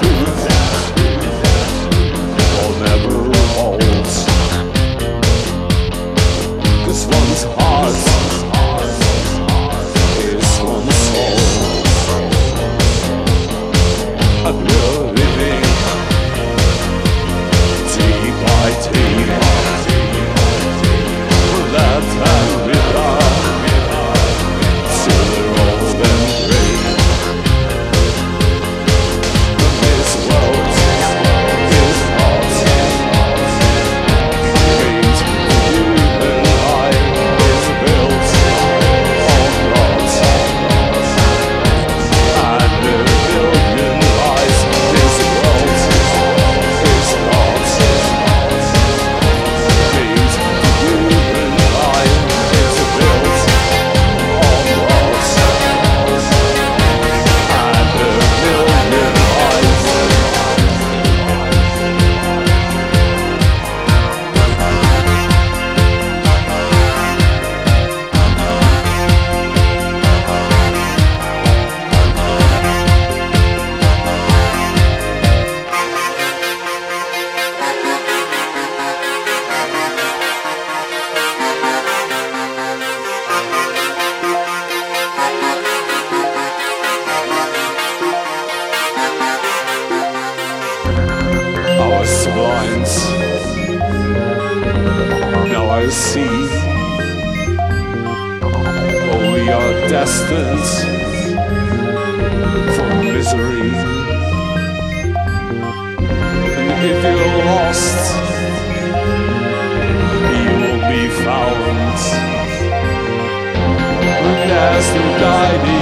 Deus. See, Oh, we are destined for misery. And if you're lost, you will be found. And there's no guiding.